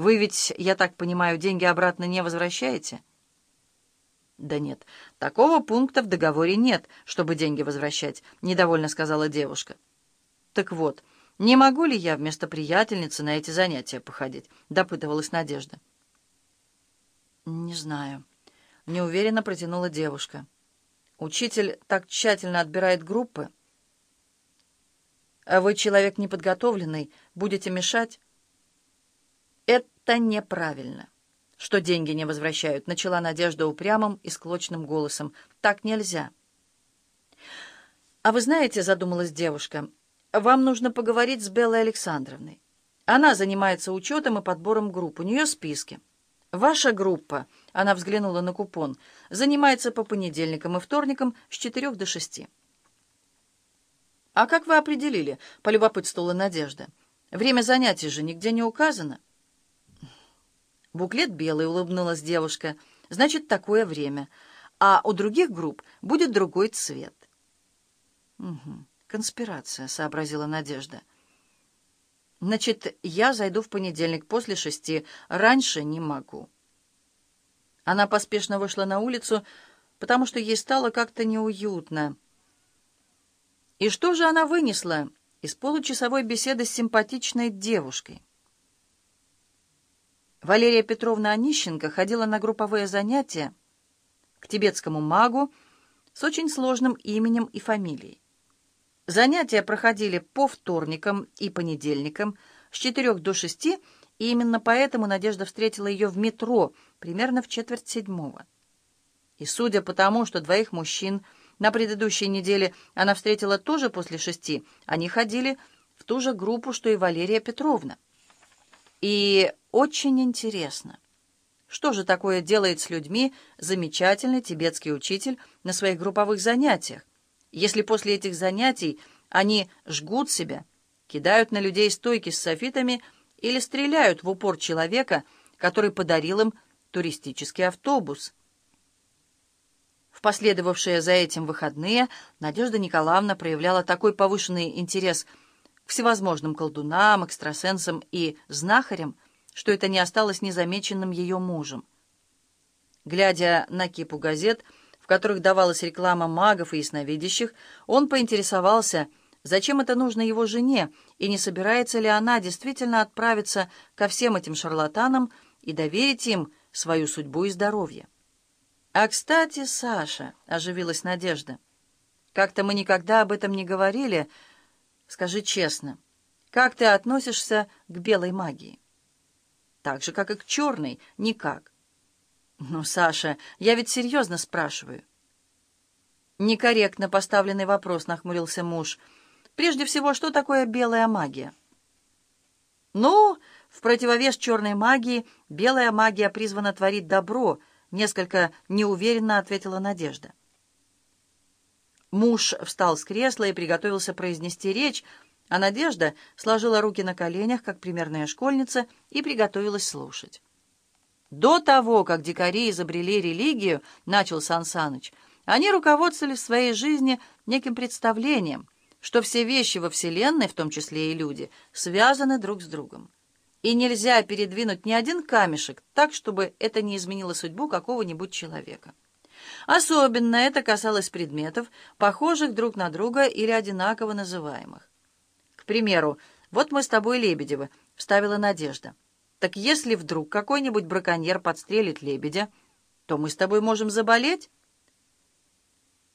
Вы ведь, я так понимаю, деньги обратно не возвращаете? Да нет, такого пункта в договоре нет, чтобы деньги возвращать, недовольно сказала девушка. Так вот, не могу ли я вместо приятельницы на эти занятия походить? Допытывалась Надежда. Не знаю. Неуверенно протянула девушка. Учитель так тщательно отбирает группы. А вы человек неподготовленный, будете мешать? «Это неправильно». «Что деньги не возвращают?» — начала Надежда упрямым и склочным голосом. «Так нельзя». «А вы знаете, — задумалась девушка, — вам нужно поговорить с Беллой Александровной. Она занимается учетом и подбором групп, у нее списки. Ваша группа, — она взглянула на купон, — занимается по понедельникам и вторникам с четырех до шести». «А как вы определили?» — полюбопытствовала Надежда. «Время занятий же нигде не указано». Буклет белый, улыбнулась девушка. Значит, такое время. А у других групп будет другой цвет. Угу. Конспирация, сообразила Надежда. Значит, я зайду в понедельник после шести. Раньше не могу. Она поспешно вышла на улицу, потому что ей стало как-то неуютно. И что же она вынесла из получасовой беседы с симпатичной девушкой? Валерия Петровна Онищенко ходила на групповые занятия к тибетскому магу с очень сложным именем и фамилией. Занятия проходили по вторникам и понедельникам с четырех до шести, и именно поэтому Надежда встретила ее в метро примерно в четверть седьмого. И судя по тому, что двоих мужчин на предыдущей неделе она встретила тоже после шести, они ходили в ту же группу, что и Валерия Петровна. И очень интересно, что же такое делает с людьми замечательный тибетский учитель на своих групповых занятиях, если после этих занятий они жгут себя, кидают на людей стойки с софитами или стреляют в упор человека, который подарил им туристический автобус. В последовавшие за этим выходные Надежда Николаевна проявляла такой повышенный интерес к всевозможным колдунам, экстрасенсам и знахарям, что это не осталось незамеченным ее мужем. Глядя на кипу газет, в которых давалась реклама магов и ясновидящих, он поинтересовался, зачем это нужно его жене, и не собирается ли она действительно отправиться ко всем этим шарлатанам и доверить им свою судьбу и здоровье. «А, кстати, Саша», — оживилась Надежда, — «как-то мы никогда об этом не говорили. Скажи честно, как ты относишься к белой магии?» Так же, как и к черной, никак. Ну, Саша, я ведь серьезно спрашиваю. Некорректно поставленный вопрос, нахмурился муж. Прежде всего, что такое белая магия? Ну, в противовес черной магии, белая магия призвана творить добро, несколько неуверенно ответила Надежда. Муж встал с кресла и приготовился произнести речь, а Надежда сложила руки на коленях, как примерная школьница, и приготовилась слушать. До того, как дикари изобрели религию, начал Сан Саныч, они руководствовались в своей жизни неким представлением, что все вещи во Вселенной, в том числе и люди, связаны друг с другом. И нельзя передвинуть ни один камешек так, чтобы это не изменило судьбу какого-нибудь человека. Особенно это касалось предметов, похожих друг на друга или одинаково называемых примеру, вот мы с тобой Лебедевы, — вставила Надежда. Так если вдруг какой-нибудь браконьер подстрелит лебедя, то мы с тобой можем заболеть?